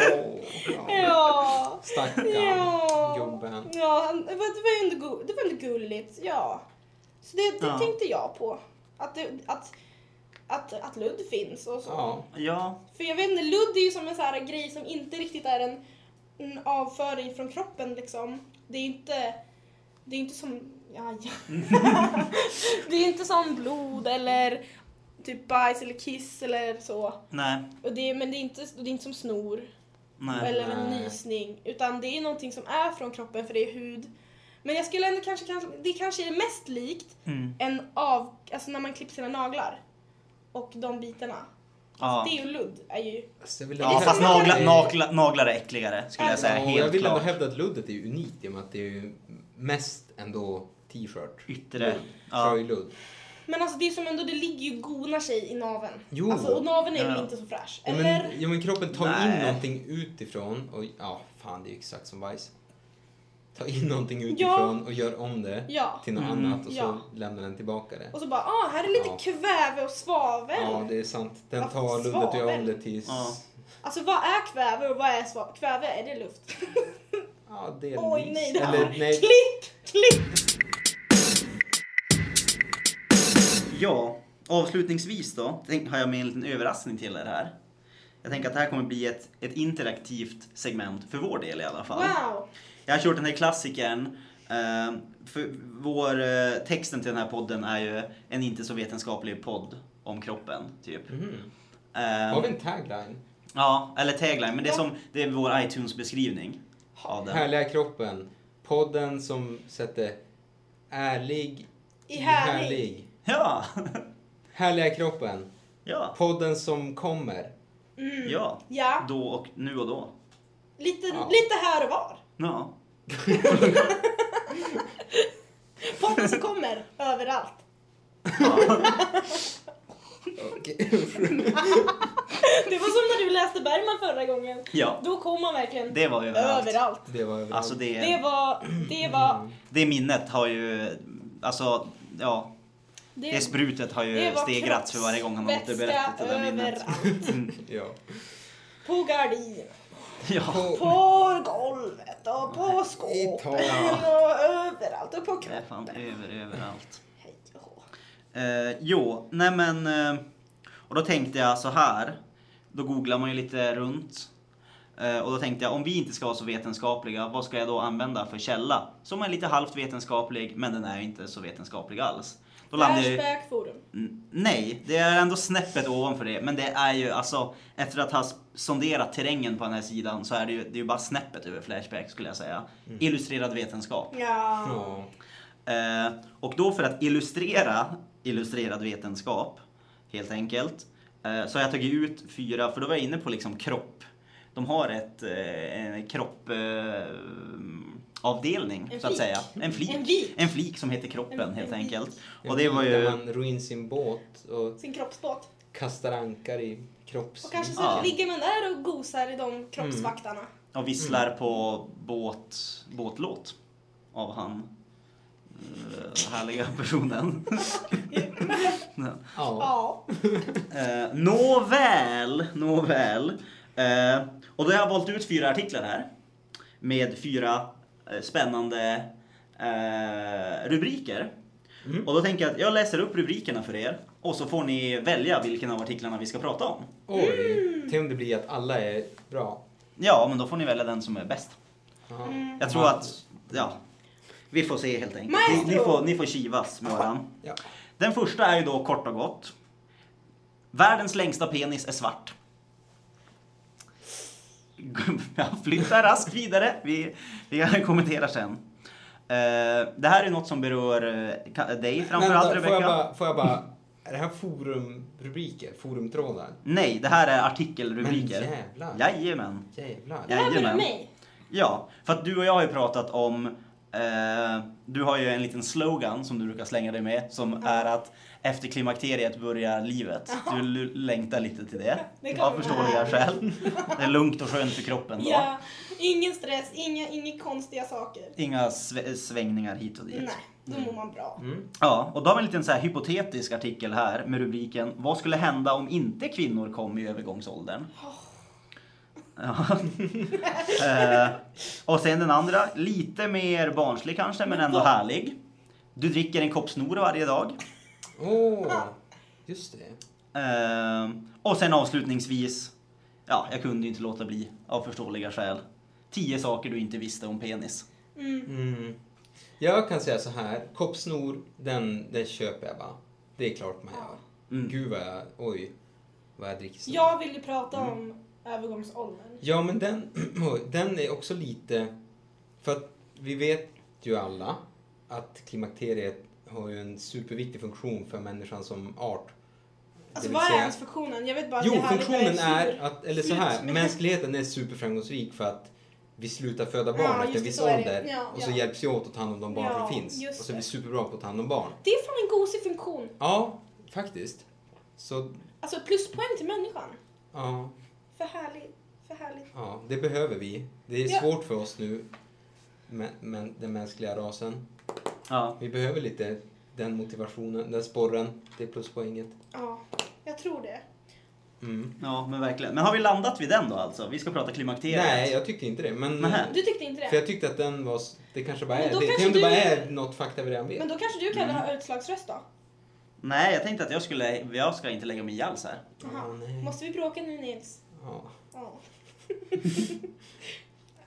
ja. Stackarn Ja! gubben. Ja, han- det var, det var ju ändå, det var ändå gulligt. Ja. Så det, det Ja. tänkte jag på. Att, det, att, att, att ludd finns och så. Ja. Ja. För jag vet inte, ludd är ju som en sån här grej som inte riktigt är en, en avföring från kroppen liksom. Det är inte, det är inte som, ja, ja. det är inte som blod eller typ bajs eller kiss eller så. Nej. Och det, men det är, inte, det är inte som snor Nej. eller en Nej. nysning. Utan det är någonting som är från kroppen för det är hud. Men jag skulle ändå kanske, kanske det kanske är mest likt Mm. en av, alltså när man klipper sina naglar. Och de bitarna. Ja. Det och ludd är ju Alltså, vill Ja, ändå fast nagla, nagla, naglar är äckligare skulle jag säga. Ja, Helt jag vill ändå klart. hävda att luddet är unikt i och med att det är ju mest ändå t-shirt. Yttre. Ludd. Ja. Tröjludd. Men alltså det är som ändå, det ligger ju gonar sig i naveln. Jo. Alltså, och naveln är väl Ja. inte så fräsch? Ja Eller? men, ja men kroppen tar in Nej. någonting utifrån och ja, fan det är ju exakt som bajs. Ta in någonting utifrån och gör om det Ja. till något Mm. annat och så Ja. lämnar den tillbaka det. Och så bara, ah, här är lite Ja. kväve och svavel. Ja, det är sant. Den tar luddet och gör om det till... Ja. Alltså vad är kväve och vad är svavel? Kväve, är det luft? Ja, delvis. Oj nej, det här Eller nej. Klipp! Klipp! Ja, avslutningsvis då har jag med en liten överraskning till er här. Jag tänker att det här kommer bli ett, ett interaktivt segment för vår del i alla fall. Wow! Jag har kört den här klassikern. Eh, för vår, eh, texten till den här podden är ju en inte så vetenskaplig podd om kroppen, typ. Mhm. Eh, Har vi en tagline? Ja, eller tagline, men det är, som, det är vår iTunes-beskrivning av den. Härliga kroppen. Podden som sätter ärlig I härlig. Ja, Härliga kroppen. ja, Podden som kommer. Mm. ja. Ja, Då och nu och då. lite, Ja. lite här och var. Ja. Som kommer överallt. Det var som när du läste Bergman förra gången. ja. Då kom man verkligen Det var överallt. överallt. Det var överallt. Alltså det, Det var, det var, det minnet har ju, alltså, ja. det, Det sprutet har ju stegrats för varje gång han har återberättat det där minnet. överallt. Mm. Ja. På gardin, Ja. På, på golvet och på taket. och överallt och på kroppen. över, överallt. Hej. Eh, jo, nej men... Eh, och då tänkte jag så här. Då googlar man ju lite runt. Eh, och då tänkte jag, om vi inte ska vara så vetenskapliga, vad ska jag då använda för källa? Som är lite halvt vetenskaplig, men den är inte så vetenskaplig alls. Då landar jag ju... Flashback forum. Nej, det är ändå snäppet ovanför det. Men det är ju alltså, efter att ha sonderat terrängen på den här sidan så är det ju, det är ju bara snäppet över Flashback skulle jag säga. Illustrerad vetenskap. Ja. ja. Eh, och då för att illustrera illustrerad vetenskap, helt enkelt, eh, så har jag tagit ut fyra, för då var jag inne på liksom kropp. De har ett, eh, en kroppavdelning, En så att säga. En flik. En vik. En flik som heter kroppen, En- helt en enkelt. En Och det var ju... Där man ror in sin båt och Sin kroppsbåt. kastar ankar i kropps... Och kanske så Ja. ligger man där och gosar i de kroppsvaktarna. Och visslar på båt, båtlåt av han eh, härliga personen. ja. Eh, nåväl, nåväl. Eh, och då har jag valt ut fyra artiklar här. Med fyra spännande eh, rubriker. Mm. Och då tänker jag att jag läser upp rubrikerna för er. Och så får ni välja vilken av artiklarna vi ska prata om. Oj, tänk om det blir att alla är bra. Ja, men då får ni välja den som är bäst. Mm. Jag tror att, ja, vi får se helt enkelt. Ni, ni, får, ni får kivas med varandra. Ja. Den första är ju då kort och gott. Världens längsta penis är svart. Jag flyttar raskt vidare. Vi, vi kommenterar sen. Eh, det här är något som berör eh, dig framförallt Vänta, får jag Rebecka. bara, får jag bara Är det här forumrubriker? Forumtrådar? Nej, det här är Men artikelrubriker. jävlar. Jajamän. Jävlar. Det här var mig. Ja, för att du och jag har ju pratat om, eh, du har ju en liten slogan som du brukar slänga dig med som Ja. är att efter klimakteriet börjar livet. Du längtar lite till det. Det Av förståeliga skäl. Det är lugnt och skönt för kroppen då. Ja, ingen stress, inga, inga konstiga saker. Inga sv- svängningar hit och dit. Nej, då mår man bra. Mm. Ja, och då har vi en liten så här hypotetisk artikel här med rubriken Vad skulle hända om inte kvinnor kom i övergångsåldern? Ja. eh, och sen den andra, lite mer barnslig kanske, men ändå härlig. Du dricker en kopp snor varje dag. Åh, just det. Eh, och sen avslutningsvis, ja, jag kunde ju inte låta bli av förståeliga skäl. Tio saker du inte visste om penis. Mm. Mm. Jag kan säga så här, koppsnor, den, den köper jag va. Det är klart man gör. Mm. Gud vad jag, oj, vad jag dricker snor. Jag vill ju prata Mm. om övergångsåldern. Ja, men den, den är också lite... För att vi vet ju alla att klimakteriet har ju en superviktig funktion för människan som art. Alltså vad är säga- ens funktionen? Jag vet bara att Jo, det här funktionen är är att, eller så här, mänskligheten är superframgångsrik för att vi slutar föda barn Ja, efter en viss är ålder Ja, och så ja. hjälps vi åt att ta hand om de barn Ja, som finns. Och så är vi superbra på att ta hand om barn. Det är fan en gosig funktion. Ja, faktiskt. Så, Alltså pluspoäng till människan. ja, För härligt. För härligt. ja, det behöver vi. Det är Ja. svårt för oss nu, men, men den mänskliga rasen. Ja. Vi behöver lite den motivationen, den sporren, det pluspoänget. Ja, jag tror det. Mm. ja, men verkligen. Men har vi landat vid den då alltså? Vi ska prata klimakteriet. Nej, jag tyckte inte det. Men, Nähä. Du tyckte inte för det? jag tyckte att den var, det kanske bara är, det, kanske det bara du- är något fakta vi redan vet. Men då kanske du kan Mm. ha utslagsröst då? Nej, jag tänkte att jag skulle, jag ska inte lägga mig i alls här. Nej. Måste vi bråka nu Nils? Ja. Ja.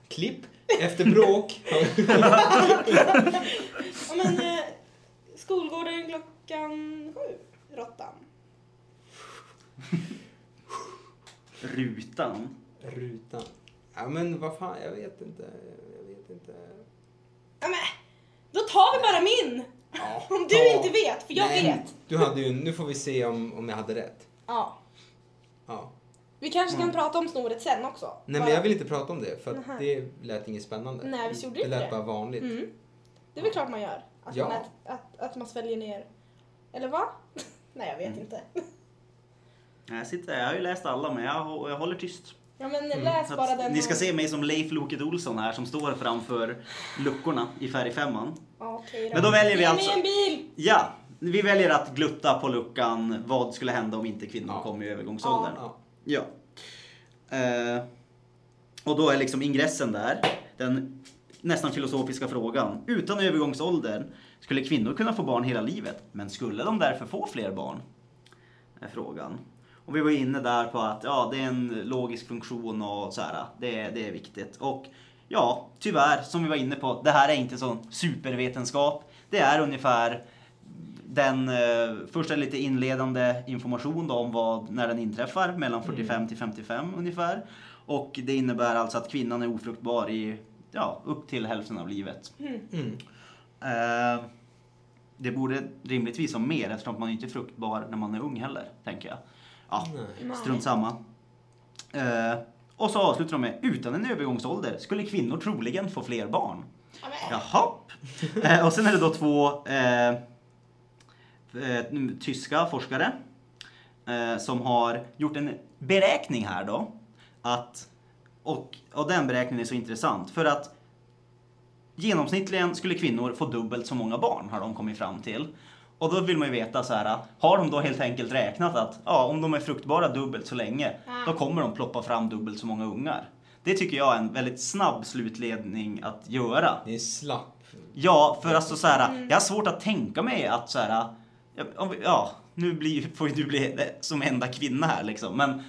Klipp efter bråk. Ja men eh, skolgården klockan sju. Råttan. Rutan. Rutan. Ja men vad fan, jag vet inte. Jag vet inte. Ja men, då tar vi bara min! Ja, Om du ta- inte vet, för jag Nej, vet. Du hade ju, nu får vi se om, om jag hade rätt. Ja. Ja. Vi kanske kan Mm. prata om snoret sen också. Nej men jag vill inte prata om det för att Nähä. det lät inget spännande. Nej, visst gjorde det inte lät det? bara vanligt. Mm. Det är väl klart man gör. Att, Ja. man, ät, att, att man sväljer ner. Eller va? Nej, jag vet Mm. inte. Jag, sitter, jag har ju läst alla, men jag, hå- jag håller tyst. Ja men Mm. läs Så bara att den. ni ska se mig som Leif Loket Olsson här som står framför luckorna i färgfemman. Ja, Okej Men då väljer vi Ge alltså- mig en bil! Ja, vi väljer att glutta på luckan. Vad skulle hända om inte kvinnor Ja. kom i övergångsåldern? Ja. Ja. Eh, och då är liksom ingressen där, den nästan filosofiska frågan. Utan övergångsåldern skulle kvinnor kunna få barn hela livet, men skulle de därför få fler barn? Är frågan. Och vi var inne där på att ja, det är en logisk funktion och så här, det, är- det är viktigt. Och ja, tyvärr, som vi var inne på, det här är inte sån supervetenskap. Det är ungefär den, eh, först är lite inledande information då om vad, när den inträffar, mellan 45 till 55 ungefär. Och det innebär alltså att kvinnan är ofruktbar i, ja, upp till hälften av livet. Mm. Mm. Eh, det borde rimligtvis vara mer eftersom man inte är fruktbar när man är ung heller, tänker jag. Ja, Nej. Strunt samma. Eh, och så avslutar de med, utan en övergångsålder skulle kvinnor troligen få fler barn. Jaha. Eh, och sen är det då två eh, tyska forskare eh, som har gjort en beräkning här då. Att, och, och den beräkningen är så intressant för att genomsnittligen skulle kvinnor få dubbelt så många barn har de kommit fram till. Och då vill man ju veta så här, har de då helt enkelt räknat att ja, om de är fruktbara dubbelt så länge, då kommer de ploppa fram dubbelt så många ungar. Det tycker jag är en väldigt snabb slutledning att göra. Det är slapp. Ja, för alltså så här, jag har svårt att tänka mig att så här, ja, vi- ja nu blir, får ju du bli som enda kvinna här liksom, men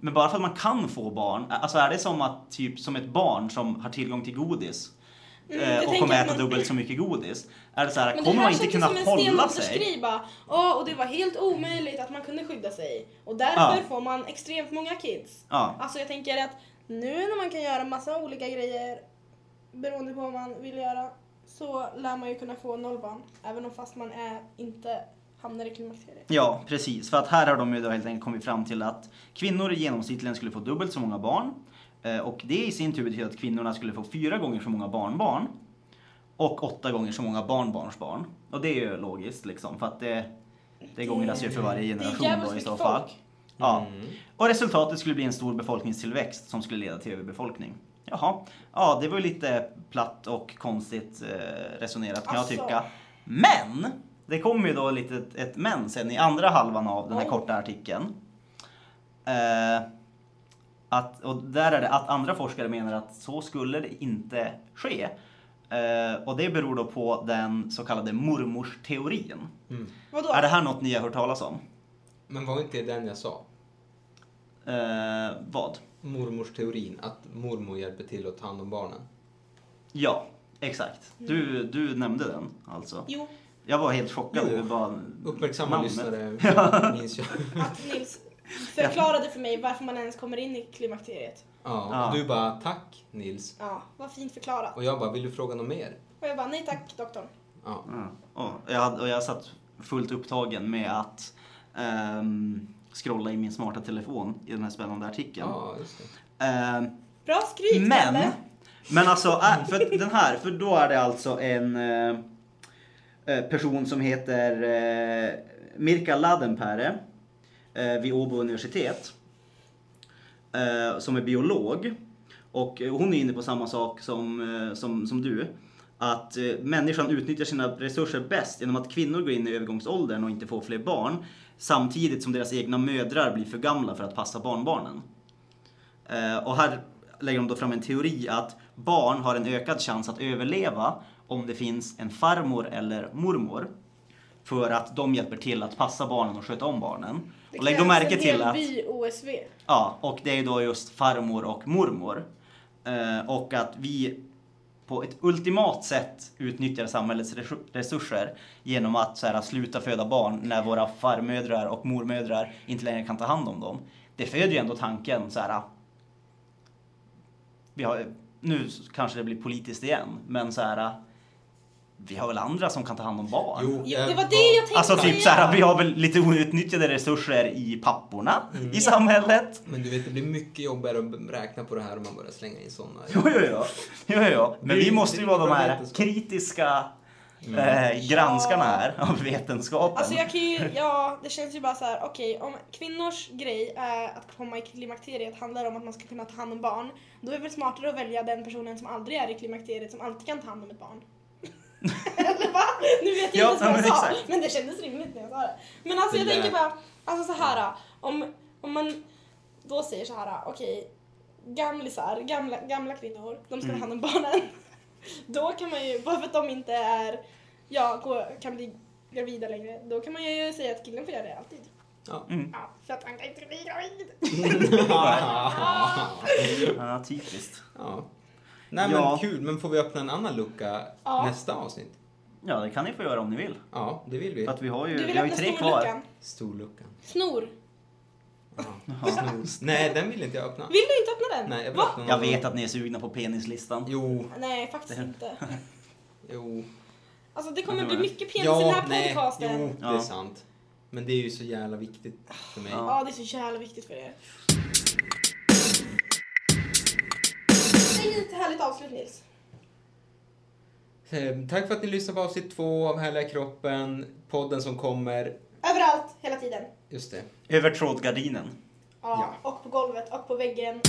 men bara för att man kan få barn, alltså är det som att typ som ett barn som har tillgång till godis Mm, eh, och kommer äta man- dubbelt så mycket godis. Är det så här, Men kommer man inte kunna hålla sig? bara. Åh, och det var helt omöjligt att man kunde skydda sig. Och därför Ja. får man extremt många kids. Ja, Alltså jag tänker att nu när man kan göra massa olika grejer beroende på vad man vill göra så lär man ju kunna få noll barn. Även om fast man är inte hamnar i klimakteriet. Ja, precis. För att här har de ju då helt enkelt kommit fram till att kvinnor i genomsnittligen skulle få dubbelt så många barn. Eh, Och det i sin tur betyder att kvinnorna skulle få fyra gånger så många barnbarn. Och åtta gånger så många barnbarnsbarn. Och det är ju logiskt liksom, för att det, det gångeras ju för varje generation då i så fall. folk. Ja. Mm. Och resultatet skulle bli en stor befolkningstillväxt som skulle leda till överbefolkning. Jaha, ja det var ju lite platt och konstigt eh, resonerat kan Alltså. jag tycka. Men! Det kommer ju då lite ett, ett men sen i andra halvan av den här Oh. korta artikeln. Eh, att, och där är det att andra forskare menar att så skulle det inte ske. Eh, och det beror då på den så kallade mormorsteorin. Mm. Vadå? Är det här något ni har hört talas om? Men var inte den jag sa? Eh, vad? Mormors teorin, att mormor hjälper till att ta hand om barnen. Ja, exakt. Du, du nämnde den alltså. Jo, Jag var helt chockad Jo. bara Uppmärksamma namnet. lyssnare minns jag. att Nils förklarade för mig varför man ens kommer in i klimakteriet. Ja, Ja. och du bara tack Nils. Ja, vad fint förklarat. Och jag bara, vill du fråga något mer? Och jag bara, nej tack doktorn. Ja. Ja. Och jag, hade, och jag satt fullt upptagen med att ehm, scrolla i min smarta telefon i den här spännande artikeln. Ja, just det. Ehm, Bra skryt men, men alltså, äh, för den här, för då är det alltså en eh, eh, person som heter eh, Mirka Ladenpere eh, vid Åbo universitet. Eh, som är biolog. Och eh, hon är inne på samma sak som, eh, som, som du. Att eh, människan utnyttjar sina resurser bäst genom att kvinnor går in i övergångsåldern och inte får fler barn. Samtidigt som deras egna mödrar blir för gamla för att passa barnbarnen. Eh, och här lägger de då fram en teori att barn har en ökad chans att överleva om det finns en farmor eller mormor. För att de hjälper till att passa barnen och sköta om barnen. Det Och lägg då märke till att... by OSV. Ja, och det är då just farmor och mormor. Eh, och att vi på ett ultimat sätt utnyttjar samhällets resurser genom att så här, sluta föda barn när våra farmödrar och mormödrar inte längre kan ta hand om dem. Det föder ju ändå tanken så här. Vi har, nu kanske det blir politiskt igen, men så här. Vi har väl andra som kan ta hand om barn? Jo, det var det jag tänkte Alltså typ så här, vi har väl lite outnyttjade resurser i papporna Mm. i samhället. Men du vet, det blir mycket jobbigare att räkna på det här om man börjar slänga in sådana. Jo, jo, jo. jo, jo. Men Det- vi måste ju vara de här kritiska Mm. eh, granskarna här av vetenskapen. Alltså jag kan ju, ja det känns ju bara så här: okej om kvinnors grej är att komma i klimakteriet handlar om att man ska kunna ta hand om barn. Då är det väl smartare att välja den personen som aldrig är i klimakteriet som alltid kan ta hand om ett barn. Eller va? Nu vet jag Ja, inte vad jag sa. Men det kändes rimligt när jag sa det. Men alltså jag Det tänker bara, alltså så här om, om man då säger så här, okej gamlisar, gamla, gamla kvinnor, de ska ta Mm. hand om barnen. Då kan man ju, bara för att de inte är, ja, går, kan bli gravida längre, då kan man ju säga att killen får göra det alltid. Ja. Mm. Ja, för att han kan inte bli gravid. Ja, typiskt. ja. Nej men Ja. kul, men får vi öppna en annan lucka Ja. nästa avsnitt? Ja, det kan ni få göra om ni vill. Ja, det vill vi. För att vi har ju, Du vi har ju tre kvar. storluckan? Storluckan. Snor. Ja. Snor. Nej, den vill inte jag öppna. Vill du inte öppna den? Nej, jag Va? öppna Jag vet att ni är sugna på penislistan. Jo, Nej, faktiskt inte. jo. Alltså det kommer Ja, bli mycket penis i den här nej, podcasten. jo, det är Ja. sant. Men det är ju så jävla viktigt för mig. Ja. Ja, det är så jävla viktigt för er. Ett härligt avslut Nils. Eh, Tack för att ni lyssnade på avsnitt två av Härliga kroppen, podden som kommer. Överallt, hela tiden. Just det. Över trådgardinen. Ja, och på golvet och på väggen.